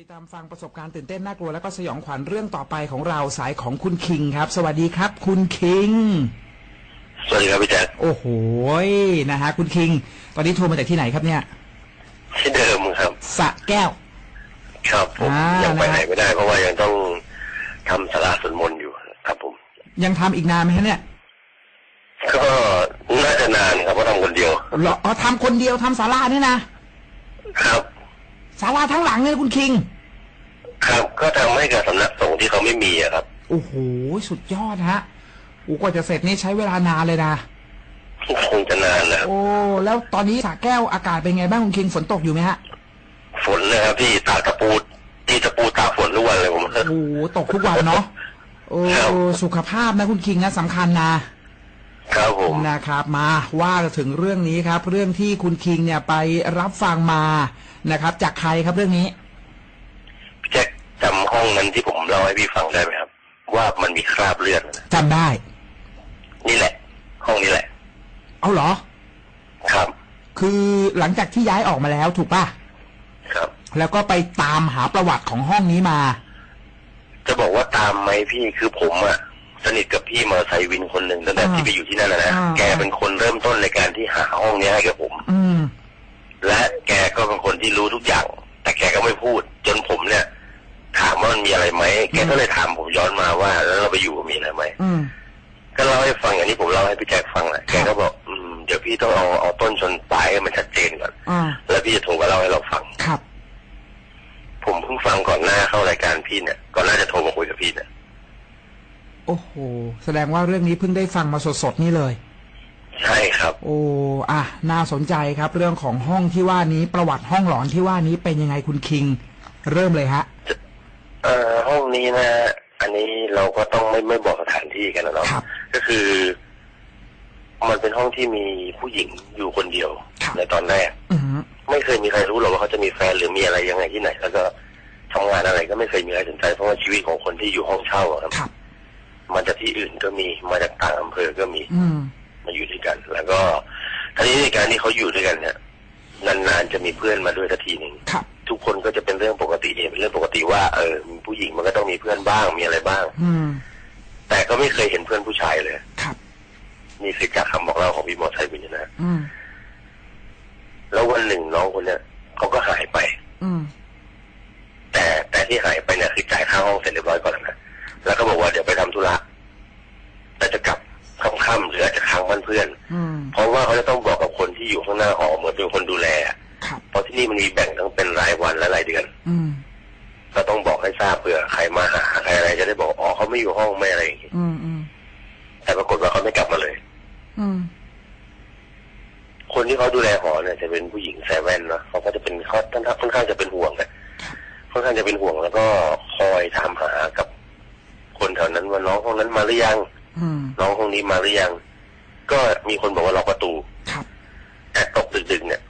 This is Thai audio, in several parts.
ติดตามฟังประสบการณ์ตื่นเต้นน่ากลัวแล้วก็สยองขวัญเรื่องต่อไปของเราสายของคุณคิงครับ สวัสดีครับ คุณคิง สวัสดีครับพี่แจ๊คโอ้โหยนะฮะคุณคิง ตอนนี้โทรมาจากที่ไหนครับเนี่ยที่เดิมครับสระแก้ว ครับผมอ่ายัยังไปนะไหนไม่ได้ เพราะว่ายังต้องทำสาราสวดมนต์อยู่ครับผม ยังทำอีกนานไหมฮะเนี่ยก็น่าจะนานครับเพราะทำคนเดียว เหรออ๋อทำคนเดียวทำศาลาเนี่ยนะครับ ศาลาทั้งหลังเนี่ยคุณคิง ครับก็ทำให้กับสำนักสงฆ์ที่เขาไม่มีอะครับ โอ้โห สุดยอดฮะโอ้กว่าจะเสร็จนี่ใช้เวลานานเลยนะ คงจะนานนะครับโอ้ แล้วตอนนี้สระแก้วอากาศเป็นไงบ้างคุณคิงฝนตกอยู่ไหมฮะ ฝนนะครับพี่ตากตะปูที่ตะปูตากฝนทุกวันเลยผม โอ้โห ตกทุกวันเนาะ โอ้ ครับ สุขภาพนะคุณคิงนะสำคัญนะ ครับผม นะครับมาว่าถึงเรื่องนี้ครับ เรื่องที่คุณคิงเนี่ยไปรับฟังมา นะครับ จากใครครับเรื่องนี้พี่แจ๊คจำห้องนั้นที่ผมเล่าให้พี่ฟังได้ไหมครับ ว่ามันมีคราบเลือดนะจำได้ นี่แหละ ห้องนี้แหละ เอาเหรอ ครับ คือหลังจากที่ย้ายออกมาแล้วถูกป่ะครับ แล้วก็ไปตามหาประวัติของห้องนี้มา จะบอกว่าตามไหมพี่คือผมอะสนิทกับพี่มอเตอร์ไซค์วินคนหนึ่งตั้งแต่อ่าที่ไปอยู่ที่นั่นนะนะอ่า แกเป็นคนเริ่มต้นในการที่หาห้องเนี้ยให้กับผม อืม และแกก็เป็นคนที่รู้ทุกอย่าง แต่แกก็ไม่พูด จนผมเนี่ย ถามว่ามันมีอะไรไหมแกก็เลยถามผมย้อนมาว่า แล้วเราไปอยู่มีอะไรไหมอืมก็เล่าให้ฟังอย่างที่ผมเล่าให้พี่แจ็คฟังแหละแกก็บอกอืมเดี๋ยวพี่ต้องเอาเอาต้นชนปลายให้มันชัดเจนก่อนอ่าแล้วพี่จะโทรมาเล่าให้เราฟัง ครับ ผมเพิ่งฟังก่อนหน้าเข้ารายการพี่เนี่ยก่อนหน้าจะโทรมาคุยกับพี่เนี่ยโอ้โห แสดงว่าเรื่องนี้เพิ่งได้ฟังมาสดๆนี่เลย ใช่ครับ โอ้อะน่าสนใจครับ เรื่องของห้องที่ว่านี้ประวัติห้องหลอนที่ว่านี้เป็นยังไงคุณคิง เริ่มเลยฮะเอ่อห้องนี้นะ อันนี้เราก็ต้องไม่ไม่บอกสถานที่กันนะเนาะครับ ก็คือ มันเป็นห้องที่มีผู้หญิงอยู่คนเดียว ครับ ในตอนแรก อือหือไม่เคยมีใครรู้หรอกว่าเขาจะมีแฟนหรือมีอะไรยังไงที่ไหน แล้วก็ทำงานอะไรก็ไม่เคยมีใครสนใจเพราะว่าชีวิตของคนที่อยู่ห้องเช่าอะครับ ครับ มาจากที่อื่นก็มีมาจากต่างอำเภอก็มี อืม มาอยู่ด้วยกัน แล้วก็ทีนี้ในการที่เขาอยู่ด้วยกันเนี่ยนานๆจะมีเพื่อนมาด้วยสักทีหนึ่งครับ ทุกคนก็จะเป็นเรื่องปกติเนี่ยเป็นเรื่องปกติว่าเออผู้หญิงมันก็ต้องมีเพื่อนบ้างมีอะไรบ้าง อืม แต่ก็ไม่เคยเห็นเพื่อนผู้ชายเลย ครับ นี่คือจากคำบอกเล่าของพี่มอไซค์วินนะอืม แล้ววันหนึ่งน้องคนเนี้ยเขาก็หายไป อืม แต่แต่ที่หายไปเนี่ยคือจ่ายค่าห้องเสร็จเรียบร้อยก่อนแล้วนะแล้วก็บอกว่าเดี๋ยวไปทำธุระแต่จะกลับค่ำๆหรืออาจจะค้างบ้าน เพื่อนอืมเพราะว่าเขาจะต้องบอกกับคนที่อยู่ข้างหน้าหอเหมือนเป็นคนดูแลอะครับเพราะที่นี่มันมีแบ่งทั้งเป็นรายวันและรายเดือนอืมก็ต้องบอกให้ทราบเผื่อใครมาหาใครอะไรจะได้บอกอ๋อเขาไม่อยู่ห้องไม่อะไรอย่างงี้อืมอืมแต่ปรากฏว่าเขาไม่กลับมาเลย อืมคนที่เขาดูแลหอเนี่ยจะเป็นผู้หญิงแซแว่นเนาะเขาก็จะเป็นเขาค่อนข้างค่อนข้างจะเป็นห่วงนะค่อนข้างจะเป็นห่วงแล้วก็คอยถามหากับ คนแถวนั้นว่าน้องห้องนั้นมาหรือยังอืมน้องห้องนี้มาหรือยัง ก็มีคนบอกว่าล็อกประตูครับแต่ตกดึกๆเนี่ย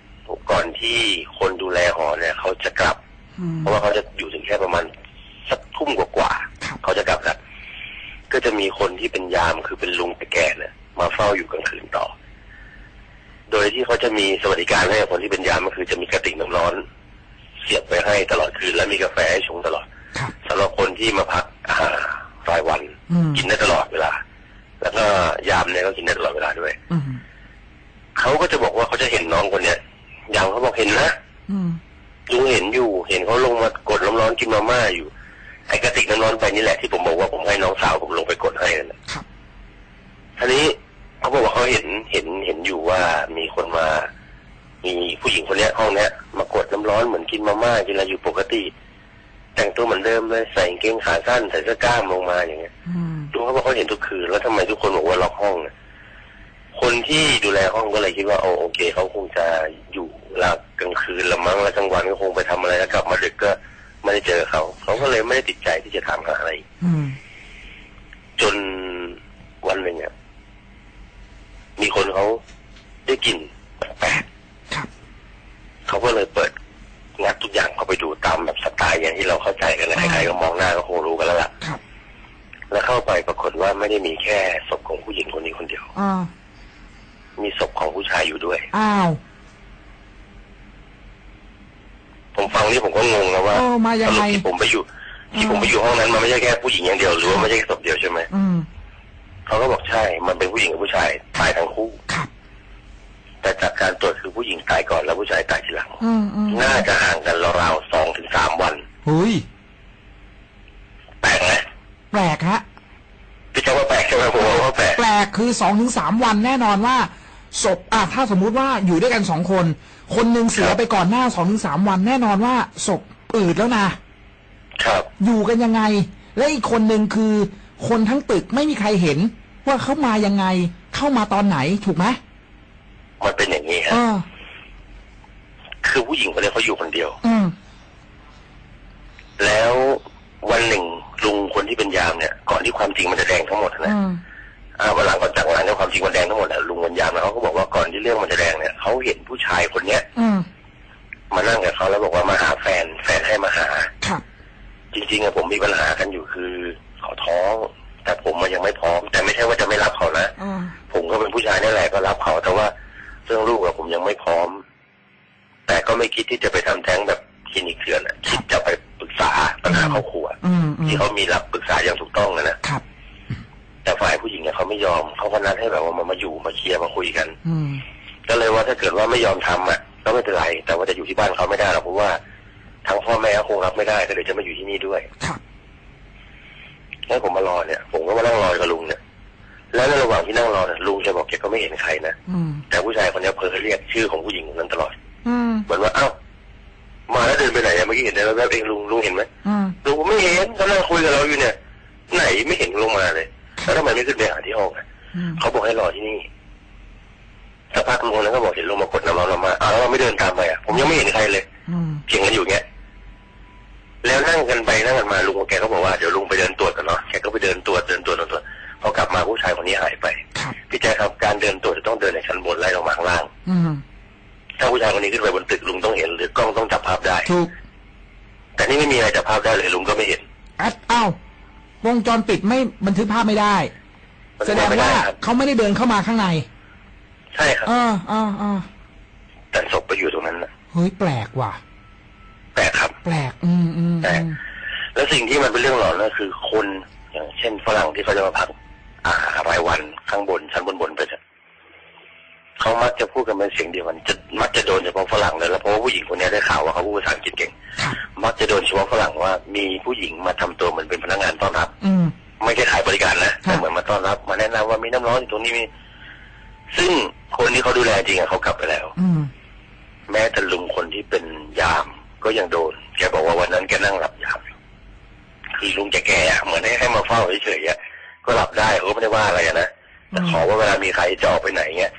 ก่อนที่คนดูแลหอเนี่ยเขาจะกลับอืมเพราะว่าเขาจะอยู่ถึงแค่ประมาณสักทุ่มกว่าครับๆเขาจะกลับแล้วก็จะมีคนที่เป็นยามคือเป็นลุงแก่ๆเนี่ยมาเฝ้าอยู่กลางคืนต่อ โดยที่เขาจะมีสวัสดิการให้กับคนที่เป็นยามก็คือจะมีกระติกน้ำร้อน เสียบไว้ให้ตลอดคืนและมีกาแฟให้ชงตลอดครับสำหรับคนที่มาพักอ่ารายวันอืมกินได้ตลอดเวลา แล้วก็ยามเนี่ย ก็กินได้ตลอดเวลาด้วยอืมเขาก็จะบอกว่าเขาจะเห็นน้องคนเนี้ยยามเขาบอกเห็นนะอืมลุงเห็นอยู่ เห็นเขาลงมากดน้ำร้อนกินมาม่าอยู่ไอ้กระติกน้ำร้อนไปนี่แหละที่ผมบอกว่าผมให้น้องสาวผมลงไปกดให้นั่นแหละครับทีนี้เขาบอกว่าเขาเห็นเห็นเห็นอยู่ว่ามีคนมา มีผู้หญิงคนเนี้ยห้องเนี้ยมากดน้ำร้อนเหมือนกินมาม่ากินอะไรอยู่ปกติ แต่งตัวเหมือนเดิมเลยใส่กางเกงขาสั้นใส่เสื้อกล้ามลงมาอย่างเงี้ย อืม ลุงเขาบอกเขาเห็นทุกคืนแล้วทำไมทุกคนบอกว่าล็อกห้องเนี่ยคนที่ดูแลห้องก็เลยคิดว่าโอโอเคเขาคงจะอยู่เวลากลางคืนละมั้งแล้วกลางวันก็คงไปทำอะไรแล้วกลับมาดึกก็ไม่ได้เจอเขาเขาก็เลยไม่ได้ติดใจที่จะถามหาอะไรอืมจนวันหนึ่งอะมีคนเขาได้กลิ่นแปลกครับๆเขาก็เลยเปิดงัดทุกอย่างเข้าไปดูตามแบบสไตล์อย่างที่เราเข้าใจกันนะใครๆก็มองหน้าก็ ฏว่าไม่ได้มีแค่ศพของผู้หญิงคนนี้คนเดียวอ่ามีศพของผู้ชายอยู่ด้วย อ้าวผมฟังงนี้ผมก็งงนะว่าเออมายังไง สรุปที่ผมไปอยู่ ที่ผมไปอยู่ห้องนั้นมันไม่ใช่แค่ผู้หญิงอย่างเดียวหรือว่าไม่ใช่แค่ศพเดียวใช่ไหมอืมเขาก็บอกใช่ มันเป็นผู้หญิงกับผู้ชายตายทั้งคู่ ครับแต่จากการตรวจคือผู้หญิงตายก่อนแล้วผู้ชายตายทีหลัง อืมอืมน่าจะห่างกันราวๆสองถึงสามวัน หุยแปลกไหมแปลกฮะ ช่ไหมผมว่าแปลกแปลกคือสองถึงสามวันแน่นอนว่าศพอะถ้าสมมุติว่าอยู่ด้วยกันสองคน คนหนึ่งเสียไปก่อนหน้าสองถึงสามวัน แน่นอนว่าศพอืดแล้วนะครับ อยู่กันยังไง และอีกคนหนึ่งคือ คนทั้งตึกไม่มีใครเห็น ว่าเขามายังไง เข้ามาตอนไหนถูกไหมมันเป็นอย่างนี้เอฮะอคือผู้หญิงคนนี้เขาอยู่คนเดียว อืมแล้ว จริงมันจะแดงทั้งหมดอืนะมอ่าวันหลังก่อนจากวันหลังเนี่ยความจริงมันแดงทั้งหมดอะลุงวันยามนะเขาก็บอกว่าก่อนที่เรื่องมันจะแดงเนี่ยเขาเห็นผู้ชายคนเนี้ยอืมมานั่งกับเขาแล้วบอกว่ามาหาแฟน แฟนให้มาหาครับจริงๆอะผมมีปัญหากันอยู่คือเขาท้อง แต่ผมมันยังไม่พร้อม แต่ไม่ใช่ว่าจะไม่รับเขานะอ่าผมก็เป็นผู้ชายนี่แหละก็รับเขา แต่ว่าเรื่องลูกอะผมยังไม่พร้อม แต่ก็ไม่คิดที่จะไปทำแท้งแบบคลินิกเถื่อนอะคิดจะไปปรึก ษาปัญหาครอบครัวอืมอืมที่เขามีรับปรึกษาอย่างถูกต้องนะนะครับ แต่ฝ่ายผู้หญิงเนี่ยเขาไม่ยอมเขาก็นัดให้แบบว่ามามาอยู่มาเคลียร์มาคุยกัน อืมก็เลยว่าถ้าเกิดว่าไม่ยอมทำอะก็ไม่เป็นไร แต่ว่าจะอยู่ที่บ้านเขาไม่ได้หรอกเพราะว่าทั้งพ่อแม่ก็คงรับไม่ได้ก็เลยจะมาอยู่ที่นี่ด้วยครับแล้วผมมารอเนี่ย ผมก็มานั่งรอกับลุงเนี่ย แล้วในระหว่างที่นั่งรอเนี่ยลุงแกบอกแกก็ไม่เห็นใครนะอืมแต่ผู้ชายคนเนี้ยเพ้อเรียกชื่อของผู้หญิงคนนั้นตลอดอืมเหมือนว่าเอ้า มาแล้วเดินไปไหนอะเมื่อกี้เห็นแล้วแวบๆเองลุงลุงเห็นไหมอืมลุงผมไม่เห็นก็นั่งคุยกับเราอยู่เนี่ย ไหนไม่เห็นลงมาเลยแล้วทำไมไม่ขึ้นไปหาที่ห้องอะอืมเขาบอกให้รอที่นี่สักพักลุงนั้นก็บอกเห็นลงมากดน้ำร้อนเรามาอ้าวแล้วเราไม่เดินตามไปอะผมยังไม่เห็นใครเลย อืมเพียงกันอยู่เงี้ย แล้วนั่งกันไปนั่งกันมาลุงกับแกก็บอกว่าเดี๋ยวลุงไปเดินตรวจกันเนาะ แกก็ไปเดินตรวจเดินตรวจเดินตรวจ พอกลับมาผู้ชายคนนี้หายไป ครับพี่แจ๊คครับการเดินตรวจจะต้องเดินในชั้นบนไล่ลงมาข้างล่าง อืม ถ้าผู้ชายคนนี้ขึ้นไปบนตึกลุงต้องเห็น หรือกล้องต้องจับภาพได้ ถูก แต่นี่ไม่มีอะไรจับภาพได้เลยลุงก็ไม่เห็นแอดอ้าววงจรปิดไม่บันทึกภาพไม่ได้ แสดงไม่ว่าได้ครับเขาไม่ได้เดินเข้ามาข้างใน ใช่ครับเออเออเออแต่ศพไปอยู่ตรงนั้นนะเฮ้ยแปลกว่ะ แปลกครับ แปลก อืมอืมแปลอืกมแล้วสิ่งที่มันเป็นเรื่องหลอนก็คือคนอย่างเช่นฝรั่งที่เขาจะมาพัก อ่ารายวันข้างบนชั้นบนบนๆไป เนี่ยเขามักจะพูดกันเป็นเสียงเดียวกันจะมักจะโดนเฉพาะฝรั่งเลยแล้วเพราะว่าผู้หญิงคนนี้ได้ข่าวว่าเขาพูดภาษาอังกฤษเก่งครับมักจะโดนเฉพาะฝรั่งว่ามีผู้หญิงมาทำตัวเหมือนเป็นพนักงานต้อนรับ อืมไม่ใช่ขายบริการนะครัแต่บเหมือนมาต้อนรับ มาแนะนำว่ามีน้ำร้อนอยู่ตรงนี้มีซึ่งคนที่เขาดูแลจริงอะเขากลับไปแล้ว อืมแม้แต่ลุงคนที่เป็นยาม ก็ยังโดน แกบอกว่าวันนั้นแกนั่งหลับยามอยู่คือลุงแกแก่อะเหมือนให้ให้มาเฝ้าเฉยๆอะก็หลับได้เขาก็ไม่ได้ว่าอะไรอะนะแต่ขอว่าเวลามีใครจะออกไปไหนเงี้ย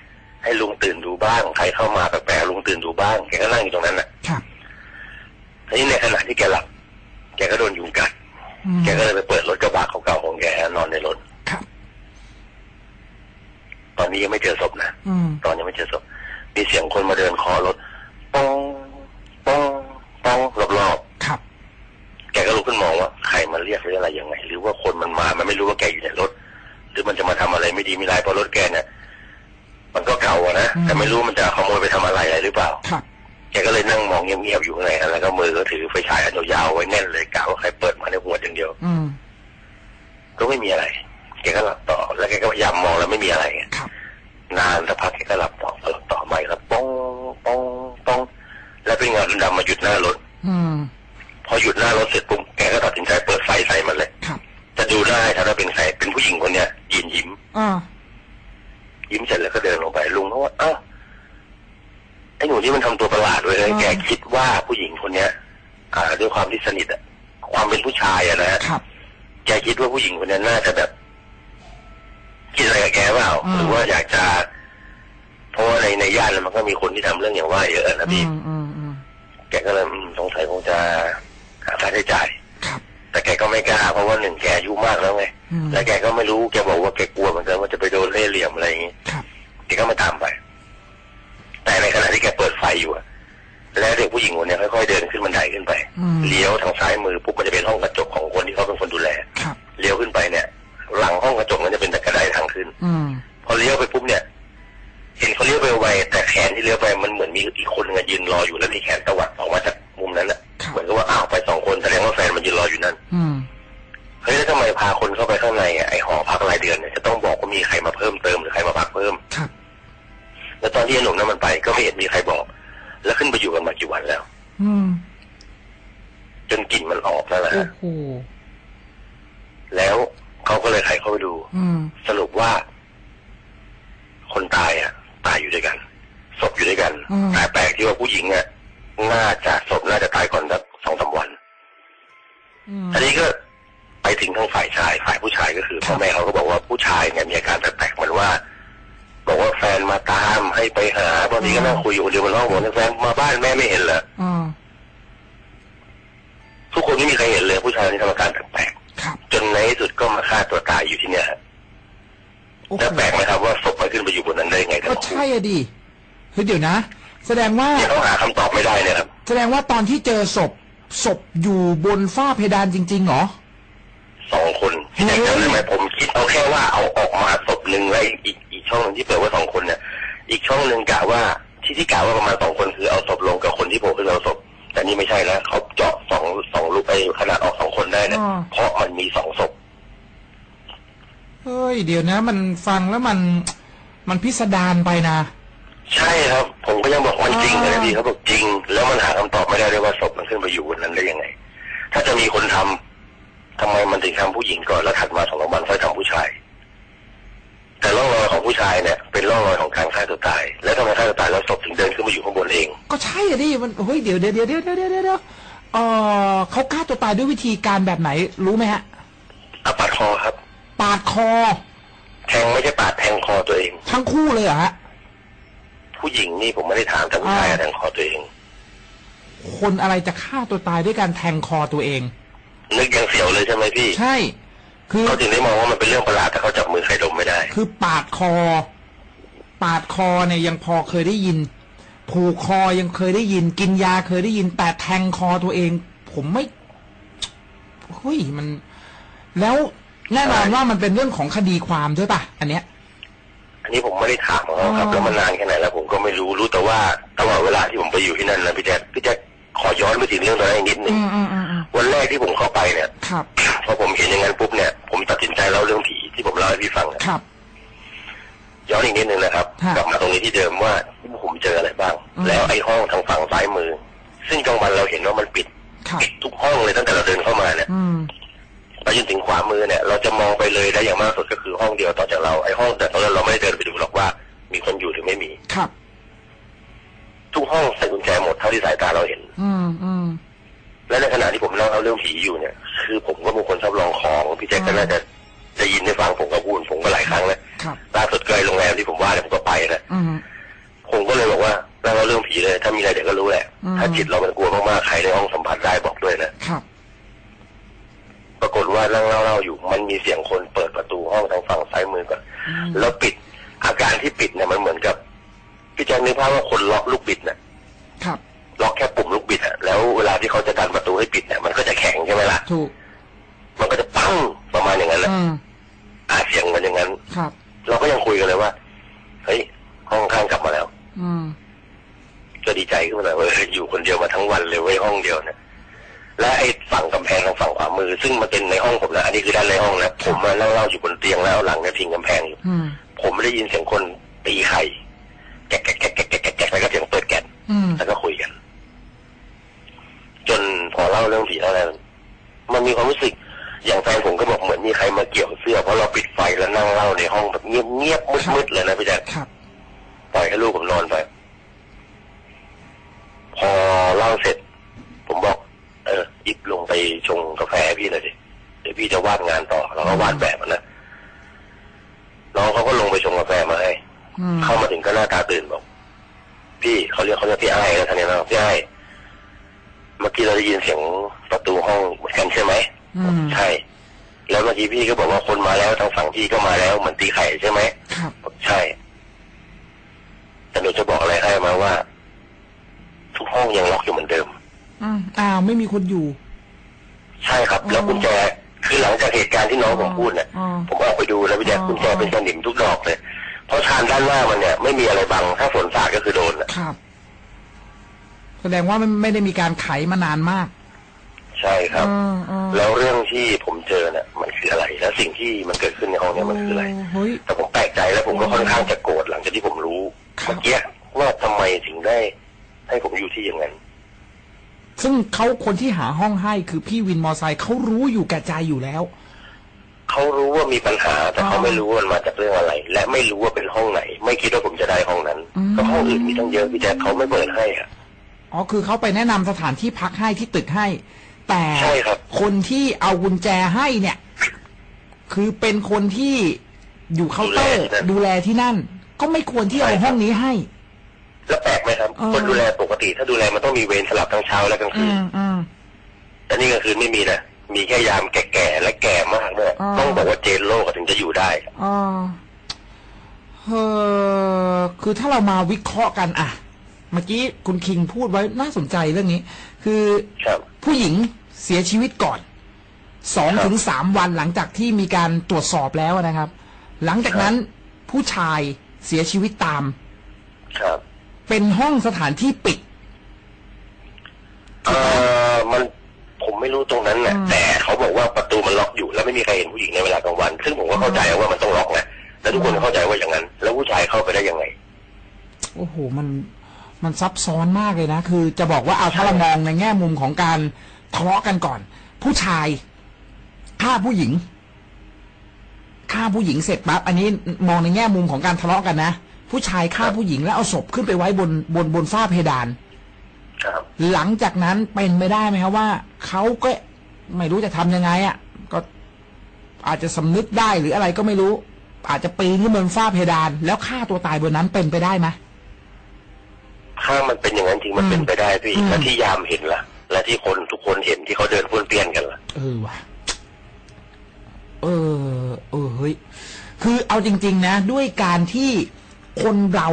ให้ลุงตื่นดูบ้าง ใครเข้ามาแปลกๆลุงตื่นดูบ้างแกก็นั่งอยู่ตรงนั้นน่ะครับทีนี้ในขณะที่แกหลับแกก็โดนยุงกัดอืมแกก็เลยไปเปิดรถกระบะเก่าๆของแกนอนในรถครับ ตอนนี้ยังไม่เจอศพนะอืมตอนยังไม่เจอศพมีเสียงคนมาเดินเคอรถป้องป้องป้องรอบครับๆแกก็ลุกขึ้นมองว่าใครมาเรียกหรืออะไรยังไง หรือว่าคนมันมา มันไม่รู้ว่าแกอยู่ในรถ หรือมันจะมาทำอะไรไม่ดีไม่ร้ายเพราะรถแกเนี่ย มันก็เก่าอะนะอืมแต่ไม่รู้มันจะขโมยไปทำอะไรอะไรหรือเปล่าครับแกก็เลยนั่งมองเงียบๆอยู่ข้างในแล้วก็มือก็ถือไฟฉายอันยาวๆไว้แน่นเลยกะว่าใครเปิดมาในหัวอย่างเดียว อืมก็ไม่มีอะไรแกก็หลับต่อ แล้วแกก็พยายามมองแล้วไม่มีอะไรครับนานสักพักแกก็หลับต่อหลับต่อใหม่ครับป้องป้องป้องแล้วเป็นเงาดำๆมาหยุดหน้ารถอืมพอหยุดหน้ารถเสร็จปุ๊บแกก็ตัดสินใจเปิดไฟใส่มันเลยครับจะดูได้ถ้าเราเป็นใครเป็นผู้หญิงคนเนี้ยยืนยิ้มอ่า ยิ้มเสร็จแล้วก็เดินลงไปลุงเขาว่าอ้าวไอ้หนูนี่มันทำตัวประหลาดเว้ยอ่าแกคิดว่าผู้หญิงคนเนี้ย อ่า ด้วยความที่สนิทอะความเป็นผู้ชายอะนะฮะครับแกคิดว่าผู้หญิงคนนี้น่าจะแบบคิดอะไรกับแกเปล่าอืมหรือว่าอยากจะเพราะว่าในในย่านมันก็มีคนที่ทำเรื่องอย่างว่าเยอะนะอืพี่มอืมอืมแกก็เลยอืมสงสัยคงจะหาค่าใช้จ่ายครับ แต่แกก็ไม่กล้าเพราะว่าหนึ่งแกอายุมากแล้วไงอืมและแกก็ไม่รู้แกบอกว่าแกกลัวเหมือนกันว่าจะไปโดนเล่ห์เหลี่ยมอะไรอย่างงี้ครับแกก็ไม่ตามไป แต่ในขณะที่แกเปิดไฟอยู่อะแล้วเด็กผู้หญิงคนเนี้ยค่อยๆเดินขึ้นบันไดขึ้นไปอืมเลี้ยวทางซ้ายมือปุ๊บมันจะเป็นห้องกระจกของคนที่เขาเป็นคนดูแลครับเลี้ยวขึ้นไปเนี่ย หลังห้องกระจกมันจะเป็นตะกระไดทางขึ้นอืมพอเลี้ยวไปปุ๊บเนี่ย เห็นเขาเลี้ยวไปไวแต่แขนที่เลี้ยวไปมันเหมือนมีอีกคนนึงอะยืนรออยู่แล้วมีแขนตวัดออกมาจากมุมนั้นแหละ คนั้นอืมเฮ้ยแล้วทำไมพาคนเข้าไปข้างในอะไอหอพักรายเดือนเนี่ยจะต้องบอกว่ามีใครมาเพิ่มเติมหรือใครมาพักเพิ่มครับแล้วตอนที่ไอ้หนุ่มนั้นมันไป ก็ไม่เห็นมีใครบอก แล้วขึ้นไปอยู่กันมากี่วันแล้ว อืมจนกลิ่นมันออกนั่นแหละโอ้ฮะโหแล้วเขาก็เลยใครเข้าไปดูอืมสรุปว่า คนตายอะ ตายอยู่ด้วยกันศพอยู่ด้วยกันอืมแต่แปลกที่ว่าผู้หญิงอะ น่าจะศพน่าจะตายก่อนสักสองสามวันอืมอันนี้ก็ไปถึงทางฝ่ายชาย ฝ่ายผู้ชายก็คือครัพ่อบแม่เขาก็บอกว่าผู้ชายเนี่ยมีอาการแปลกๆเหมือนว่า บอกว่าแฟนมาตามให้ไปหาบางทีก็นั่งคุยอยู่คนเดียวบนห้องบอกว่าแฟนมาบ้านแม่ไม่เห็นเหรออ่าทุกคนไม่มีใครเห็นเลย ผู้ชายคนนี้ทำอาการแปลกครับๆจนในที่สุดก็มาฆ่าตัวตายอยู่ที่เนี่ยฮะโอ้โหแล้วแปลกไหมครับว่าศพมันขึ้นไปอยู่บนนั้นได้ยังไงกันก็ใช่อะดิเฮ้ยเดี๋ยวนะ แสดงว่าเนี่ยเขาหาคำตอบไม่ได้เนี่ยครับ แสดงว่าตอนที่เจอศพศพอยู่บนฝ้าเพดานจริงๆเหรอ สองคนที่ไหนจำได้ไหมผมคิดเอาแค่ว่าเอาออกมาศพหนึ่งแล้วอีกอีกช่องหนึ่งที่เปิดว่าสองคนเนี่ยอีกช่องหนึ่งกะว่าที่ที่กะว่าประมาณสองคนคือเอาศพลงกับคนที่โผล่ขึ้นมาเอาศพแต่นี่ไม่ใช่แล้วเขาเจาะสองสองลูกไปขนาดออกสองคนได้เนี่ยอ่าเพราะมันมีสองศพเฮ้ยเดี๋ยวนะ มันฟังแล้วมันมันพิสดารไปนะ ใช่ครับ ผมก็ยังบอกว่าจริงอ่าเลยพี่เขาบอกจริง แล้วมันหาคำตอบไม่ได้ด้วยว่าศพมันขึ้นไปอยู่บนนั้นได้ยังไง ถ้าจะมีคนทำทำไมมันถึงทำผู้หญิงก่อนแล้วถัดมาสองสามวันค่อยทำผู้ชาย แต่ร่องรอยของผู้ชายเนี่ย เป็นร่องรอยของการฆ่าตัวตาย แล้วทำไมฆ่าตัวตายแล้วศพถึงเดินขึ้นมาอยู่ข้างบนเอง ก็ใช่อะดิมันเฮ้ยเดี๋ยวเดี๋ยวเดี๋ยวเดี๋ยวเดี๋ยวเดี๋ยวเดี๋ยวเออเขาฆ่าตัวตายด้วยวิธีการแบบไหน รู้ไหมฮะอาปาดคอครับ ปาดคอ แทงไม่ใช่ปาดแทงคอตัวเอง ทั้งคู่เลยเหรอฮะ ผู้หญิงนี่ผมไม่ได้ถามแต่ผู้ชายอะอ่าแทงคอตัวเอง คนอะไรจะฆ่าตัวตายด้วยการแทงคอตัวเอง นึกยังเสียวเลยใช่ไหมพี่ ใช่ คือเขาถึงได้มองว่ามันเป็นเรื่องประหลาดแต่เขาจับมือใครดมไม่ได้ คือปาดคอ ปาดคอเนี่ยยังพอเคยได้ยิน ผูกคอยังเคยได้ยิน กินยาเคยได้ยิน แต่แทงคอตัวเอง ผมไม่เฮ้ยมัน แล้วแน่นอนใช่ว่ามันเป็นเรื่องของคดีความด้วยป่ะ อันเนี้ย อันนี้ผมไม่ได้ถามเขาครับอ๋อแล้วมันนานแค่ไหนแล้วผมก็ไม่รู้รู้แต่ว่าตลอดเวลาที่ผมไปอยู่ที่นั่นนะพี่แจ๊คพี่แจ๊คขอย้อนไปถึงเรื่องตอนนั้นอีกนิดหนึ่งอืมอืมอืมอืมวันแรกที่ผมเข้าไปเนี่ยครับพอผมเห็นอย่างนั้นปุ๊บเนี่ย ผมตัดสินใจเล่าเรื่องผีที่ผมเล่าให้พี่ฟังเนี่ยครับย้อนอีกนิดนึงนะครับฮะกลับมาตรงนี้ที่เดิมว่าผมเจออะไรบ้างอืมแล้วไอ้ห้องทางฝั่งซ้ายมือ ซึ่งกลางวันเราเห็นว่ามันปิดครับปิดทุกห้องเลยตั้งแต่เราเดินเข้ามาเนี่ยอืม ไปจนถึงขวามือเนี่ยเราจะมองไปเลยได้อย่างมากสุดก็คือห้องเดียวต่อจากเราไอ้ห้องแต่ตอนนั้นเราไม่ได้เดินไปดูหรอกว่า มีคนอยู่หรือไม่มีครับ ทุกห้องใส่กุญแจหมดเท่าที่สายตาเราเห็น อืมอืมและในขณะที่ผมเล่าเรื่องผีอยู่เนี่ย คือผมก็เป็นคนชอบลองของพี่แจ็คก็น่าจะได้ยินได้ฟังผมก็พูดผมก็หลายครั้งแล้วครับล่าสุดก็ไอ้โรงแรมที่ผมว่าเนี่ยผมก็ไปนะอืมผมก็เลยบอกว่าเล่าเรื่องผีเลย ถ้ามีอะไรเดี๋ยวก็รู้แหละอืมถ้าจิตเรามันกลัวมากๆใครในห้องสัมผัสได้บอกด้วยนะครับปรากฏว่านั่งเล่าๆอยู่ มันมีเสียงคนเปิดประตูห้องทางฝั่งซ้ายมือก่อนอืมแล้วปิดอาการที่ปิดเนี่ยมันเหมือนกับพี่แจ็คนึกภาพว่าคนล็อกลูกบิดน่ะครับล็อกแค่ปุ่มลูกบิดอะแล้วเวลาที่เขาจะดันประตูให้ปิดเนี่ยมันก็จะแข็งใช่ไหมล่ะถูกมันก็จะปั้งประมาณอย่างนั้นแหละอืมอาเสียงมันอย่างนั้นครับ เราก็ยังคุยกันเลยว่าเฮ้ยห้องข้างกลับมาแล้ว อืมก็ดีใจขึ้นมาหน่อยว่าเอออยู่คนเดียวมาทั้งวันเลยเว้ยห้องเดียวเนี่ย และไอ้ฝั่งกำแพงทางฝั่งขวามือ ซึ่งมันเป็นในห้องผมนะอันนี้คือด้านในห้องนะผมมานั่งเล่าอยู่บนเตียงแล้วเอาหลังเนี่ยพิงกำแพงอยู่อืมผมไม่ได้ยินเสียงคนตีไข่แกะแกะแกะแกะแกะแกะแกะแล้วก็เสียงเปิดแกะอืมแล้วก็คุยกัน จนพอเล่าเรื่องผีแล้วเนี่ยมันมีความรู้สึกอย่างแฟนผมก็บอกเหมือนมีใครมาเกี่ยวเสื้อเพราะเราปิดไฟแล้วนั่งเล่าในห้องแบบเงียบเงียบมืดมืดๆเลยนะพี่แจ๊คครับปล่อยให้ลูกผมนอนไป พอเล่าเสร็จ ผมบอก เอออิบลงไป ชงกาแฟให้พี่หน่อยดิเดี๋ยวพี่จะวาดงานต่อเราก็วาดแบบอะนะน้องเขาก็ลงไปชงกาแฟมาให้อืมเข้ามาถึงก็หน้าตาตื่นบอก พี่เขาเรียกเขาเรียกพี่ไอ้แล้วท่านนี้นะพี่ไอ้เมื่อกี้เราได้ยินเสียงประตูห้องเหมือนกันใช่ไหมอืมใช่ แล้วเมื่อกี้พี่ก็บอกว่าคนมาแล้วทางฝั่งพี่ก็มาแล้วเหมือนตีไข่ใช่ไหมครับบอกใช่แต่หนูจะบอกอะไรให้มาว่า ทุกห้องยังล็อกอยู่เหมือนเดิมอืมอ้าวไม่มีคนอยู่ ใช่ครับ แล้วอ๋อกุญแจคือหลังจากเหตุการณ์ที่น้องผมพูดเนี่ยอ๋อผมออกไปดูแล้วพี่แจ๊คอ๋อกุญแจเป็นสนิมทุกดอกเลย เพราะชานด้านหน้ามันเนี่ยไม่มีอะไรบังถ้าฝนสาดก็คือโดนอะครับ แสดงว่าไม่ไม่ได้มีการไขมานานมาก ใช่ครับอืมอืมแล้วเรื่องที่ผมเจอเนี่ยมันคืออะไร แล้วสิ่งที่มันเกิดขึ้นในห้องเนี้มันคืออะไรเฮ้ยแต่ผมแปลกใจแล้วผมก็ค่อนข้างจะโกรธหลังจากที่ผมรู้ครับเมื่อกี้ว่าทำไมถึงได้ให้ผมอยู่ที่อย่างนั้น ซึ่งเขาคนที่หาห้องให้คือพี่วินมอไซค์เขารู้อยู่แก่ใจอยู่แล้ว เขารู้ว่ามีปัญหา แต่อ๋อเขาไม่รู้ว่ามันมาจากเรื่องอะไร และไม่รู้ว่าเป็นห้องไหน ไม่คิดว่าผมจะได้ห้องนั้นอืมก็ห้องอื่นมีตั้งเยอะพี่แจ๊คเขาไม่เปิดให้อะอ๋อคือเขาไปแนะนำสถานที่พักให้ที่ตึกให้ แต่ใช่ครับคนที่เอากุญแจให้เนี่ย คือเป็นคนที่อยู่เคาน์เตอร์ดูแลที่นั่น ก็ไม่ควรที่เอาห้องนี้ให้ แล้วแปลกไหมครับเออคนดูแลปกติถ้าดูแลมันต้องมีเวรสลับทั้งเช้าและกลางอืคืนมอืมแต่นี่กลางคืนไม่มีนะมีแค่ยามแก่ๆและแก่มากด้วยอ๋อต้องบอกว่าเจนโลกถึงจะอยู่ได้อ๋อเออคือถ้าเรามาวิเคราะห์กันอะ เมื่อกี้คุณคิงพูดไว้น่าสนใจเรื่องนี้ คือครับผู้หญิงเสียชีวิตก่อนสองครับถึงสามวันหลังจากที่มีการตรวจสอบแล้วนะครับ หลังจากนั้นผู้ชายเสียชีวิตตาม ครับ เป็นห้องสถานที่ปิด เอ่อมันผมไม่รู้ตรงนั้นนะอืมแต่เขาบอกว่าประตูมันล็อกอยู่ แล้วไม่มีใครเห็นผู้หญิงในเวลากลางวัน ซึ่งผมก็เข้าใจว่ามันต้องล็อกนะแล้วทุกคนก็เข้าใจว่าอย่างนั้น แล้วผู้ชายเข้าไปได้ยังไง โอ้โหมันมันซับซ้อนมากเลยนะ คือจะบอกว่าเอาถ้าเรามองในแง่มุมของการทะเลาะกันก่อน ผู้ชายฆ่าผู้หญิงฆ่าผู้หญิงเสร็จปั๊บอันนี้มองในแง่มุมของการทะเลาะกันนะ ผู้ชายฆ่าครับผู้หญิงแล้วเอาศพขึ้นไปไว้บนบนบนฝ้าเพดานครับ หลังจากนั้นเป็นไม่ได้ไหมครับว่าเขาก็ไม่รู้จะทำยังไงอะ่ะ ก็อาจจะสำนึกได้หรืออะไรก็ไม่รู้ อาจจะปีนขึ้นบนฝ้าเพดาน แล้วฆ่าตัวตายบนนั้นเป็นไปได้ไหมถ้ามันเป็นอย่างนั้นจริงมันอืมเป็นไปได้พี่อืมและที่ยามเห็นล่ะ และที่คนทุกคนเห็นที่เขาเดินป้วนเปี้ยนกันล่ะเออว่ะเออ เออเฮ้ยคือเอาจริง ๆ นะ ด้วยการที่ คนเรา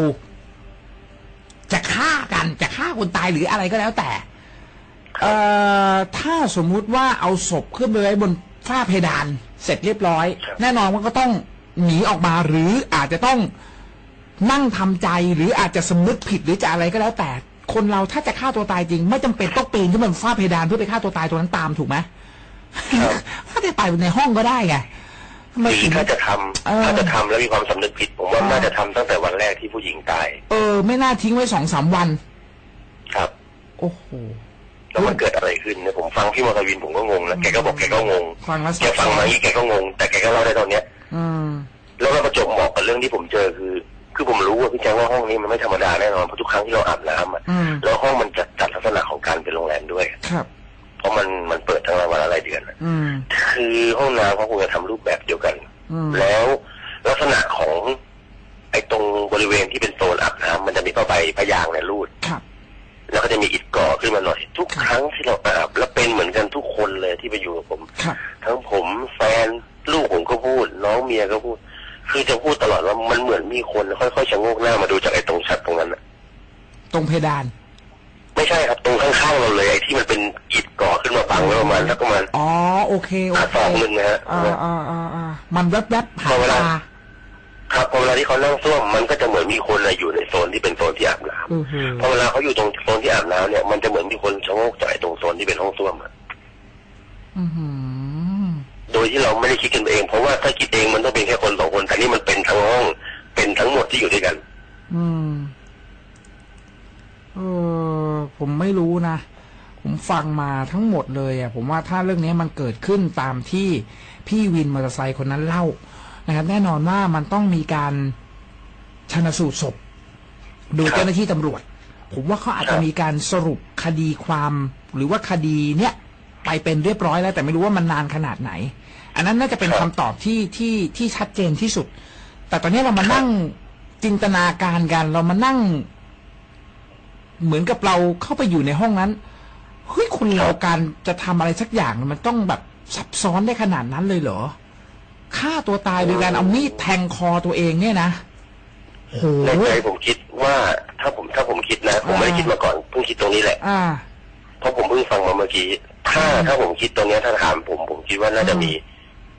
จะฆ่ากันจะฆ่าคนตายหรืออะไรก็แล้วแต่ เอ่อถ้าสมมุติว่าเอาศพขึ้นไปไว้บนฝ้าเพดานเสร็จเรียบร้อยครับแน่นอนว่าก็ต้องหนีออกมาหรืออาจจะต้องนั่งทำใจหรืออาจจะสำนึกผิดหรือจะอะไรก็แล้วแต่ คนเราถ้าจะฆ่าตัวตายจริง ไม่จำเป็นต้องปีนขึ้นบนฝ้าเพดานเพื่อไปฆ่าตัวตายตัวนั้นตามถูกไหมครับถ้าจะตายในห้องก็ได้ไงทำไม หรือถึงถ้าจะทำเออถ้าจะทำแล้วมีความสำนึกผิด ผมว่าเออน่าจะทำตั้งแต่วันแรกที่ผู้หญิงตาย เออ ไม่น่าทิ้งไว้สองสามวัน ครับ โอ้โหแล้วมันเกิดอะไรขึ้นเนี่ยผมฟังพี่มอทวินผมก็งงนะแกก็บอกแกก็งงฟังแล้วแกฟังมาอย่างนี้แกก็งง แต่แกก็เล่าได้ตอนเนี้ยอืมแล้วก็ประจวบเหมาะกับเรื่องที่ผมเจอคือ คือผมรู้ว่าพี่แจ๊คว่าห้องนี้มันไม่ธรรมดาแน่นอนเพราะทุกครั้งที่เราอาบน้ำอะอืมแห้องน้ำเขาคงจะทำรูปแบบเดียวกันอืมแล้ว แวบแวบๆผ่านพอเวลาตาครับพอเวลาที่เขานั่งส้วมมันก็จะเหมือนมีคนน่ะอยู่ในโซนที่เป็นโซนที่อาบน้อือหือำพอเวลาเขาอยู่ตรงโซนที่อาบน้ำเนี่ยมันจะเหมือนมีคนชะโงกจากไอ้ตรงโซนที่เป็นห้องส้วมอะอือหือโดยที่เราไม่ได้คิดกันเอง เพราะว่าถ้าคิดเองมันต้องเป็นแค่คนสองคนแต่นี่มันเป็นทั้งห้อง เป็นทั้งหมดที่อยู่ด้วยกัน อืมเออผมไม่รู้นะ ผมฟังมาทั้งหมดเลยอะผมว่าถ้าเรื่องนี้มันเกิดขึ้นตามที่พี่วินมอเตอร์ไซค์คนนั้นเล่านะครับ แน่นอนว่ามันต้องมีการชนสูตรศพ โดยเจ้าหน้าที่ตำรวจ ผมว่าเขาอาจจะมีการสรุปคดีความ หรือว่าคดีเนี้ยไปเป็นเรียบร้อยแล้ว แต่ไม่รู้ว่ามันนานขนาดไหน อันนั้นน่าจะเป็นคำตอบที่ที่ที่ชัดเจนที่สุด แต่ตอนนี้เรามานั่งจินตนาการกัน เรามานั่ง เหมือนกับเราเข้าไปอยู่ในห้องนั้น เฮ้ยคนเราการจะทำอะไรสักอย่างมันต้องแบบซับซ้อนได้ขนาดนั้นเลยเหรอฆ่าตัวตายโดยการเอามีดแทงคอตัวเองเนี่ยนะโหในใจผมคิดว่าถ้าผมถ้าผมคิดนะ ผมไม่ได้อ่าคิดมาก่อนเพิ่งคิดตรงนี้แหละอ่า เพราะผมเพิ่งฟังมาเมื่อกี้ถ้าอืมถ้าผมคิดตรงเนี้ยถ้าถามผมผมคิดว่าน่าจะอืมมี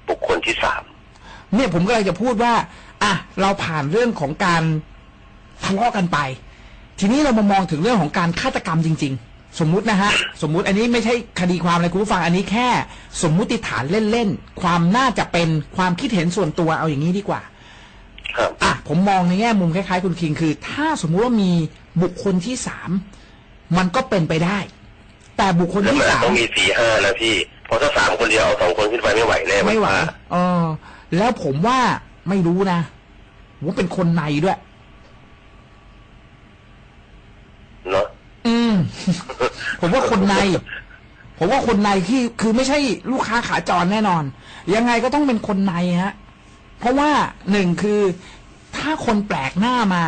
บุคคลที่สาม เนี่ยผมก็เลยจะพูดว่าอะเราผ่านเรื่องของการทะเลาะกันไป ทีนี้เรามามองถึงเรื่องของการฆาตกรรมจริง ๆ สมมุตินะฮะ สมมุติอันนี้ไม่ใช่คดีความอะไรคุณผู้ฟังอันนี้แค่ สมมุติฐานเล่นๆ ความน่าจะเป็นความคิดเห็นส่วนตัวเอาอย่างนี้ดีกว่า ครับ อะผมมองในแง่มุมคล้ายๆ คุณคิงคือ ถ้าสมมุติว่ามีบุคคลที่สามมันก็เป็นไปได้ แต่บุคคลแล้วที่มันสามต้องมีสี่ห้านะพี่ เพราะถ้าสามคนเดียวเอาสองคนขึ้นไปไม่ไหวแน่ไม่ไหวว่าเออ แล้วผมว่าไม่รู้นะผมว่าเป็นคนในด้วย เนาะ อืม ผมว่าคนใน ผมว่าคนในที่คือไม่ใช่ลูกค้าขาจรแน่นอน ยังไงก็ต้องเป็นคนในฮะ เพราะว่าหนึ่งคือถ้าคนแปลกหน้ามา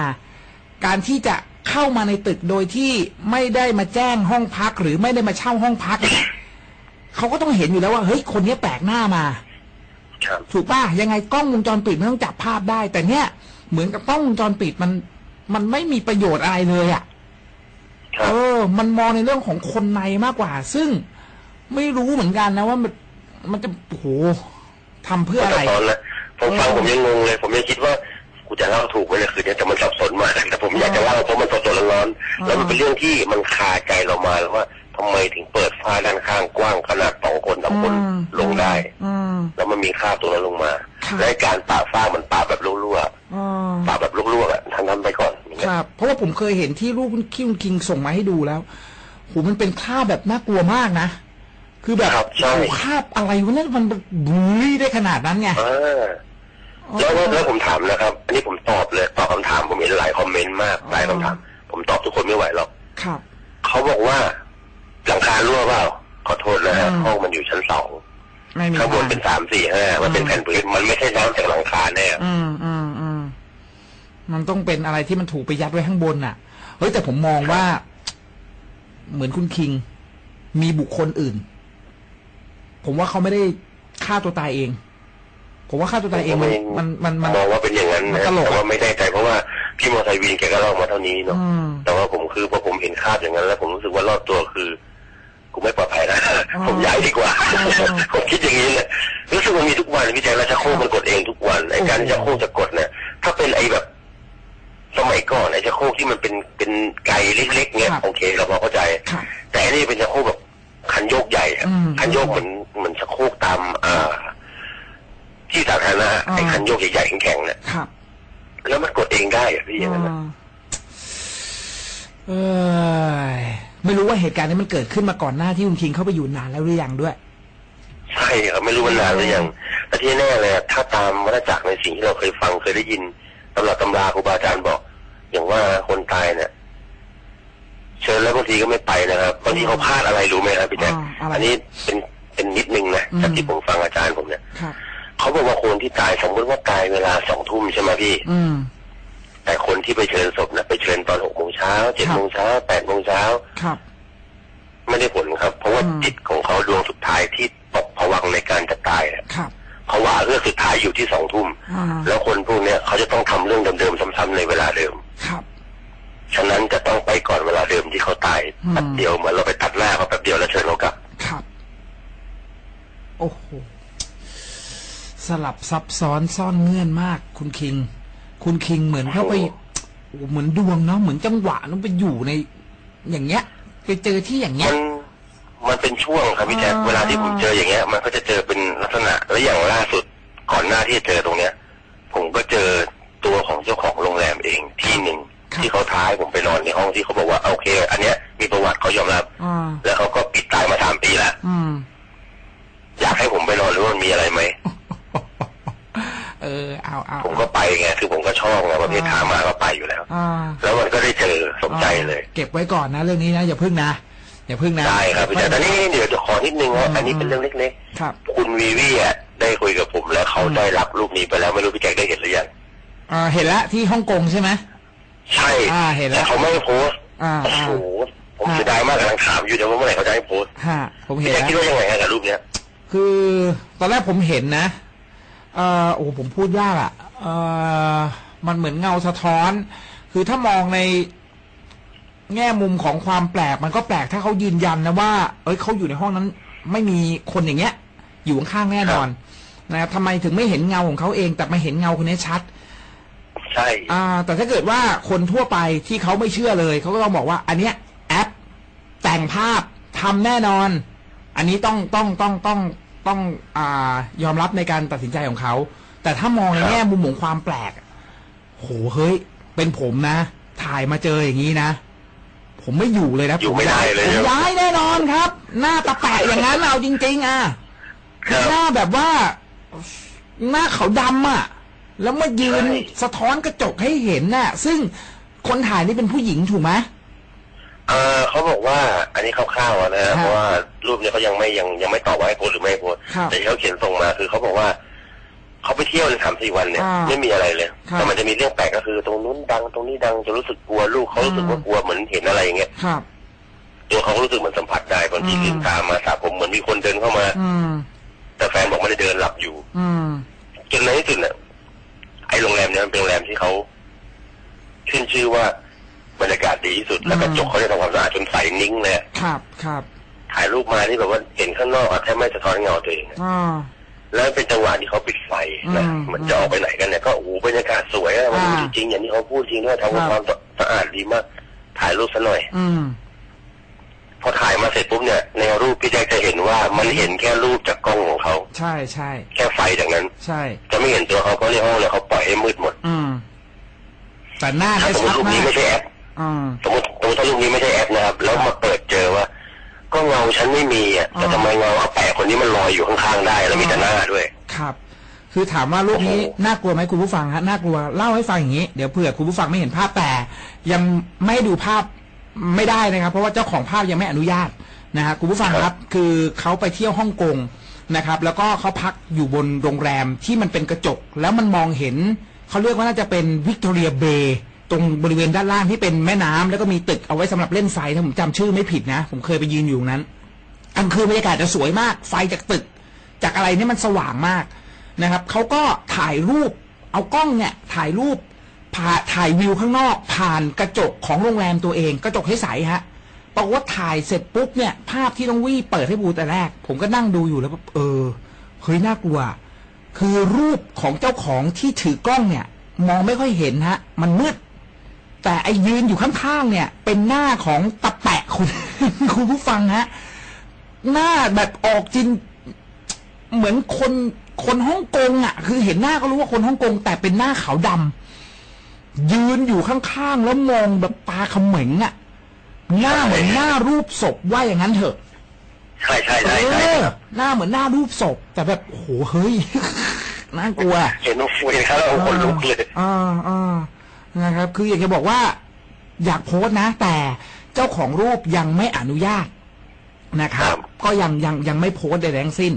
การที่จะเข้ามาในตึกโดยที่ไม่ได้มาแจ้งห้องพัก หรือไม่ได้มาเช่าห้องพัก เขาก็ต้องเห็นอยู่แล้วว่าเฮ้ยคนนี้แปลกหน้ามาถูกป่ะยังไงกล้องวงจรปิดมันต้องจับภาพได้ แต่เนี้ยเหมือนกับกล้องวงจรปิดมัน มันไม่มีประโยชน์อะไรเลยอะ่ะ เออ มันมองในเรื่องของคนในมากกว่า ซึ่งไม่รู้เหมือนกันนะว่ามันมันจะโอ้โหทำเพื่ออะไร ตอนนะผมฟังเออผมยังงงเลย ผมยังคิดว่ากูจะเล่าถูกไหมเนี่ยคืนนี้แต่มันสับสนมากแต่ผมอยากจะเล่าเพราะมันสดๆร้อนๆแล้วมันเป็นเรื่องที่มันคาใจเรามาแล้วว่า ทำไมถึงเปิดฝ้าด้านข้างกว้างขนาดสองคนสามคนอืมลงได้อืมแล้วมันมีคราบตรงนั้นลงมาค่ะและการปาฝ้ามันปาแบบรั่วอ๋อๆปาแบบรั่วๆอะทำทำไปก่อนอย่างเงี้คยรับ เพราะว่าผมเคยเห็นที่รูปคุณคิวคิงส่งมาให้ดูแล้วโหมันเป็นคราบแบบน่ากลัวมากนะคือแบบครับใช่โอ้โหคราบอะไรวะเนี่ยมันบูลลี่ได้ขนาดนั้นไงอ่าแล้วแล้วแล้วผมถามนะครับ อันนี้ผมตอบเลยตอบคำถามผมเห็นหลายคอมเมนต์มากหลายคำถาม ผมตอบทุกคนไม่ไหวหรอกครับเขาบอกว่า หลังคารั่วเปล่าขอโทษนะฮะอืมห้องมันอยู่ชั้นสองไม่มีข้างบนทางเป็นสามสี่ห้ามันเป็นแผ่นพื้นมันไม่ใช่น้ำจากหลังคาแน่อืมอืมอืมมันต้องเป็นอะไรที่มันถูกไปยัดไว้ข้างบนน่ะเฮ้ยแต่ผมมองว่า เหมือนคุณคิง มีบุคคลอื่น ผมว่าเขาไม่ได้ฆ่าตัวตายเอง ผมว่าฆ่าตัวตายเองมันมันมันมันมองว่าเป็นอย่างนั้นมันนะตลกอะแต่ว่าไม่แน่ใจเพราะว่าพี่มอไซค์วินแกก็เล่ามาเท่านี้เนาะอืมแต่ว่าผมคือพอผมเห็นคราบอย่างนั้น แล้วผมรู้สึกว่ารอบตัวคือ กูไม่ปลอดภัยนะอ๋อผมย้ายดีกว่าอ๋อผมคิดอย่างนี้เลยรู้สึกมันมีทุกวันพี่แจ๊คแล้วชักโครกมันกดเองทุกวันไอ้การที่ชักโครกจะกดเนี่ยถ้าเป็นไอ้แบบ สมัยก่อนไอ้ชักโครกที่มันเป็นเป็นไกลเล็กๆเนี่ยครับโอเค เราพอเข้าใจครับแต่อันนี้เป็นชักโครกแบบคันโยกใหญ่อะอืมคันโยกเหมือนเหมือนชักโครกตามอ่าที่สาธารณะอ่าไอ้คันโยกใหญ่ๆแข็งๆเนี่ยครับแล้วมันกดเองได้อะพี่อย่างนั้นนะเออ ไม่รู้ว่าเหตุการณ์นี้มันเกิดขึ้นมาก่อนหน้าที่คุณคิงเข้าไปอยู่นานแล้วหรือยังด้วย ใช่ครับไม่รู้มันนานหรือยังแต่ที่แน่เลยอะถ้าตามวัฏจักรในสิ่งที่เราเคยฟังเคยได้ยินตำรับตำราครูบาอาจารย์บอก อย่างว่าคนตายเนี่ยเชิญแล้วบางทีก็ไม่ไปนะครับบางทีเขาพลาดอะไรรู้ไหมครับพี่แจ๊คอ่าอะไรอันนี้เป็นเป็นนิดนึงนะอืมจากที่ผมฟังอาจารย์ผมเนี่ยครับเขาบอกว่าคนที่ตายสมมติว่าตายเวลาสองทุ่มใช่ไหมพี่อืม แต่คนที่ไปเชิญศพนะไปเชิญตอนหกโมงเช้าเจ็ดครับโมงเช้าแปดโมงเช้าครับไม่ได้ผลครับ เพราะว่าอืมจิตของเขาดวงสุดท้ายที่ตกผวังค์ในการจะตายเนี่ยครับผวาเรื่องสุดท้ายอยู่ที่สองทุ่มอ่าแล้วคนพวกเนี้ยเขาจะต้องทำเรื่องเดิมๆซ้ำๆในเวลาเดิมครับฉะนั้นจะต้องไปก่อนเวลาเดิมที่เขาตายอืมแป๊บเดียวเหมือนเราไปตัดหน้าเขาแป๊บเดียวแล้วเชิญเขากลับครับ โอ้โหสลับซับซ้อนซ่อนเงื่อนมากคุณคิง คุณคิงเหมือนเข้าไปโอ้โอ้เหมือนดวงเนาะเหมือนจังหวะต้องไปอยู่ใน อย่างเงี้ย ไปเจอที่อย่างเงี้มัยนมันเป็นช่วงครับพี่แจ๊คอ่าเวลาที่ผมเจออย่างเงี้ย มันก็จะเจอเป็นลักษณะและอย่างล่าสุดก่อนหน้าที่จะเจอตรงเนี้ย ผมก็เจอตัวของเจ้าของโรงแรมเองที่หนึ่งครับที่เขาท้ายผมไปนอนในห้องที่เขาบอกว่าโอเค อันเนี้ยมีประวัติเขายอมรับอ่าแล้วเขาก็ปิดตายมาสามปีแล้วอืมอยากให้ผมไปนอนหรือว่ามันมีอะไรไหม เออเอาเอาผมก็ไปไงคือผมก็ชอบไงประเภทอ่าถามมาก็ไปอยู่แล้วอ่าแล้วมันก็ได้เจอสมใจเลย เก็บไว้ก่อนนะ เรื่องนี้นะอย่าพึ่งนะอย่าพึ่งนะได้ครับพี่แจ๊คแต่นี่เดี๋ยวจะขอนิดนึงอืนะมอันนี้เป็นเรื่องเล็กครับๆคุณวีวีอะได้คุยกับผมแล้วเขาอืมได้รับรูปนี้ไปแล้วไม่รู้พี่แจ๊คได้เห็นหรือยังอ่าเห็นแล้วที่ฮ่องกงใช่ไหมใช่อ่าเห็นแล้วแต่เขาไม่โพสต์อ่าโอ้อ่าโหผมเสียดายมากกำลังถามอยู่เดี๋ยวว่าเมื่อไหร่เขาจะให้โพสต์ฮะผมเห็พี่นแจ๊คแล้วคิดว่ายังไงฮะกับรูปเนี้ยคือตอนแรกผมเห็นนะ เอ่อโอ้โหผมพูดยากอะ่ะเอ่อมันเหมือนเงาสะท้อน คือถ้ามองในแง่มุมของความแปลก มันก็แปลกถ้าเขายืนยันนะว่า เอ้ยเขาอยู่ในห้องนั้น ไม่มีคนอย่างเงี้ย อยู่ข้างๆแน่นอนนะครับทำไมถึงไม่เห็นเงาของเขาเอง แต่มาเห็นเงาคนนี้ชัด ใช่อ่า แต่ถ้าเกิดว่าคนทั่วไปที่เขาไม่เชื่อเลย เขาก็ต้องบอกว่า อันเนี้ย แอป แต่แต่งภาพทำแน่นอน อันนี้ต้องต้องต้องต้อง ต้องอ่ายอมรับในการตัดสินใจของเขา แต่ถ้ามองในแง่มุมของความแปลก โหเฮ้ย เป็นผมนะ ถ่ายมาเจออย่างนี้นะ ผมไม่อยู่เลยนะอยู่ไม่ได้เลยผมครับย้ายแน่นอนครับ หน้าตาแปะอย่างนั้นเอาจริง ๆ อะครับหน้าแบบว่า หน้าขาวดำอะ แล้วมายืนใช่สะท้อนกระจกให้เห็นน่ะ ซึ่งคนถ่ายนี่เป็นผู้หญิงถูกไหม เออเขาบอกว่าอันนี้คร่าวๆอะนะครัฮะบเพราะว่ารูปเนี่ยเขายังไม่ยังยังไม่ตอบว่าให้โพสต์หรือไม่ให้โพสต์ครับแต่ที่เขาเขียนส่งมาคือเขาบอกว่าเขาไปเที่ยวในสามสี่วันเนี่ย อ่าไม่มีอะไรเลยครับ แต่มันจะมีเรื่องแปลกก็คือ ตรงนู้นดังตรงนี้ดังจนรู้สึกกลัวลูกเขารู้สึกว่าอืมกลัวเหมือนเห็นอะไรอย่างเงี้ยครับ ตัวเขาก็รู้สึกเหมือนสัมผัสได้บางทีอืม ลืมตามาสาผมเหมือนมีคนเดินเข้ามา อืม แต่แฟนบอกไม่ได้เดินหลับอยู่ อืม จนในที่สุดเนี่ยไอ้โรงแรมเนี่ยมันเป็นโรงแรมที่เขาขึ้นชื่อว่า บรรยากาศดีที่สุดแล้วกระจกเขาจะทำความสะอาดจนใสนิ่งเลยครับครับถ่ายรูปมาที่แบบว่าเห็นข้างนอกอะแทบไม่สะท้อนเงาตัวเองอ่าแล้วเป็นจังหวะที่เขาปิดไฟนะอืมเหมือนจะออกไปไหนกันเนี่ยก็โอ้โหบรรยากาศสวยอะมันอ่าจริงๆอย่างที่เขาพูดจริงด้วยครับทำความสะอาดดีมาก ถ่ายรูปซะหน่อย อืมพอถ่ายมาเสร็จปุ๊บเนี่ยในรูปพี่แจ๊คจะเห็นว่ามันเห็นแค่รูปจากกล้องของเขาใช่ใช่แค่ไฟจากนั้น ใช่ จะไม่เห็นตัวเขาเพราะในห้องเนี่ยเขาปล่อยให้มืดหมด อืมแต่หน้าถ้าได้สมมชัดติรูปมานี้กไม่ใช่แอปอืม สมมติสมมติถ้ารูปนี้ไม่ใช่แอปนะครับ แล้วมาเปิดเจอว่า ก็เงาฉันไม่มีอะแต่อ่าทำไมเงาอาแปะคนนี้มันลอยอยู่ข้างๆได้ แล้วมีแต่หน้าด้วย ครับ คือถามว่ารูปนี้โอ้โหน่ากลัวไหมคุณผู้ฟังฮะน่ากลัวเล่าให้ฟังอย่างนี้เดี๋ยวเผื่อคุณผู้ฟังไม่เห็นภาพแต่ ยังไม่ให้ดูภาพไม่ได้นะครับ เพราะว่าเจ้าของภาพยังไม่อนุญาตนะฮะคุณผู้ฟังครับคือเขาไปเที่ยวฮ่องกงนะครับ แล้วก็เขาพักอยู่บนโรงแรมที่มันเป็นกระจก แล้วมันมองเห็นเขาเรียกว่าน่าจะเป็นวิกตอเรียเบย์ ตรงบริเวณด้านล่างที่เป็นแม่น้ำแล้วก็มีตึกเอาไว้สำหรับเล่นไฟถ้าผมจำชื่อไม่ผิดนะ ผมเคยไปยืนอยู่ตรงนั้นกลางคืนบรรยากาศจะสวยมาก ไฟจากตึก จากอะไรเนี่ยมันสว่างมากนะครับเขาก็ถ่ายรูปเอากล้องเนี่ยถ่ายรูปผ่าถ่ายวิวข้างนอก ผ่านกระจกของโรงแรมตัวเอง กระจกใสๆฮะปรากฏว่าถ่ายเสร็จปุ๊บเนี่ย ภาพที่น้องวี่เปิดให้บูแต่แรก ผมก็นั่งดูอยู่แล้วแบบเออเฮ้ยน่ากลัว คือรูปของเจ้าของที่ถือกล้องเนี่ย มองไม่ค่อยเห็นฮะ มันมืด แต่ไอยืนอยู่ข้างๆเนี่ย เป็นหน้าของตะแปะคุณ คุณผู้ฟังฮะหน้าแบบออกจิน เหมือนคนคนฮ่องกงอะ คือเห็นหน้าก็รู้ว่าคนฮ่องกง แต่เป็นหน้าขาวดำยืนอยู่ข้างๆแล้วมองแบบตาเขม็งอะ หน้าเหมือนหน้ารูปศพว่าอย่างนั้นเถอะใช่ใช่ใช่เอใช่อหน้าเหมือนหน้ารูปศพแต่แบบโอ้โหเฮ้ยน่ากลัว เห็นน้องฟูเห็นเขาแล้วเอาคนลุกเลยอ่าอ่า นะครับ คืออยากจะบอกว่าอยากโพสต์นะ แต่เจ้าของรูปยังไม่อนุญาตนะครับ ก็ยังยังยังไม่โพสต์ใดๆทั้งสิ้น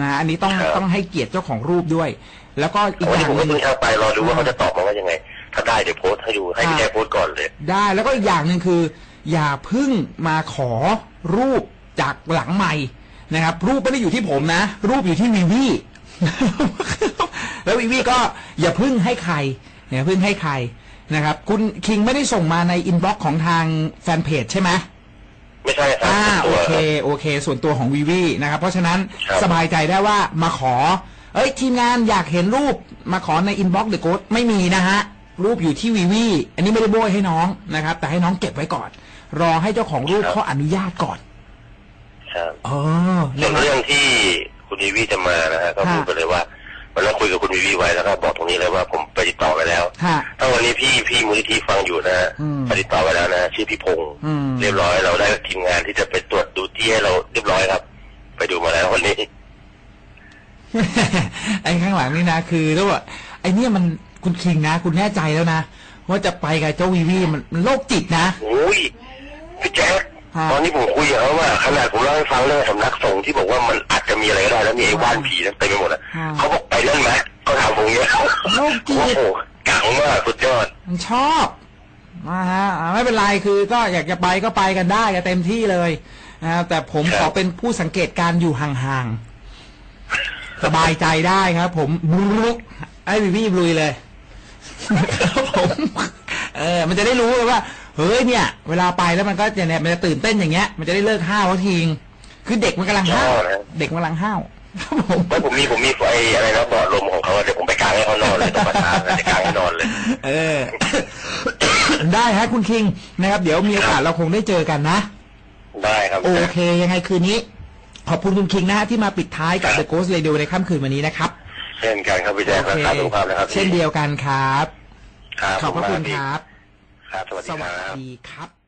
นะอันนี้ต้องต้องให้เกียรติเจ้าของรูปด้วย แล้วก็อีกวันอนี้ย่างผมหก็นึ่งเพิ่งเข้าไปรอดูว่าเขาจะตอบมาว่ายังไง ถ้าได้เดี๋ยวโพสต์ให้ดูให้พี่แจ๊คโพสต์ก่อนเลย ได้แล้วก็อีกอย่างหนึ่งคือ อย่าเพึ่งมาขอรูปจากหลังใหม่นะครับ รูปไม่ได้อยู่ที่ผมนะ รูปอยู่ที่วีวีแล้ววีวีก็อย่าเพึ่งให้ใครอย่าเพิ่งให้ใคร นะครับ คุณคิงไม่ได้ส่งมาใน inbox ของทางแฟนเพจใช่ไหมไม่ใช่ครับอ่า OK OK ส่วนตัวของวีวีนะครับ เพราะฉะนั้นครับสบายใจได้ว่ามาขอ เอ้ย ทีมงานอยากเห็นรูปมาขอใน inbox The Ghost ไม่มีนะฮะ รูปอยู่ที่วีวีอันนี้ไม่ได้โบยให้น้องนะครับ แต่ให้น้องเก็บไว้ก่อน รอให้เจ้าของรูปครับเขาอนุญาตก่อนครับเออส่วนนะครับเรื่องที่คุณวีวีจะมานะฮะก็ค่ะพูดไปเลยว่า วันนั้นคุยกับคุณวีวีไว้แล้วก็บอกตรงนี้เลยว่าผมไปติดต่อไปแล้วฮะถ้าวันนี้พี่พี่มูลนิธิฟังอยู่นะฮะอืมไปติดต่อไปแล้วนะ ชื่อพี่พงศ์อืม เรียบร้อยเราได้ทีมงานที่จะไปตรวจดูที่ให้เราเรียบร้อยครับ ไปดูมาแล้ววันนี้ ไอ้ข้างหลังนี่นะคือแล้วว่าไอ้เนี่ยมันคุณคิงนะ คุณแน่ใจแล้วนะว่าจะไปกับเจ้าวีวีมันมันโรคจิตนะ โอ้ยพี่แจ๊คฮะ ตอนนี้ผมคุยกับเขาว่าขนาดผมเล่าให้ฟังเรื่องสำนักสงฆ์ที่บอกว่ามันอาจจะ มีอะไรก็ได้แล้วมีไอ้ว่านผีนั่นเต็มไปหมดอะฮะเขาบอกไปนั่นไหมเขาถามผมอย่างเงี้ยโรคจิตโอ้โหกังมากสุดยอดมันชอบนะฮะอ่าไม่เป็นไรคือก็อยากจะไปก็ไปกันได้กันเต็มที่เลยนะครับแต่ผมครับขอเป็นผู้สังเกตการณ์อยู่ห่างๆสบายใจได้ครับ ผมบลุกไอ้วิวี่บลุยเลยครับผมเออ มันจะได้รู้เลยว่า เฮ้ยเนี่ย เวลาไปแล้วมันก็จะเนี่ยมันจะตื่นเต้นอย่างเงี้ย มันจะได้เลิกห้าวสักที คือเด็กมันกำลังห้าวชอบนะเด็กมันกำลังห้าวครับผมไม่ผมมีผมมีไอ้อะไรนะเบาะลมของเขาอะเดี๋ยวผมไปกางให้เขานอนเลยตรงประทานจะกางให้นอนเลย เออ ได้ฮะคุณคิงนะครับ เดี๋ยวมีโอกาสเราคงได้เจอกันนะ ได้ครับ โอเค ยังไงคืนนี้ ขอบคุณคุณคิงนะฮะที่มาปิดท้ายกับครับ The Ghost Radio ในค่ำคืนวันนี้นะครับ เช่นกันครับพี่แจ๊คโอรัเคกษาสุขภาพนะครับพี่เช่นเดียวกันครับครับขอบพระคุณมากพี่ครับครับ สวัสสดีควัสรับดีครับ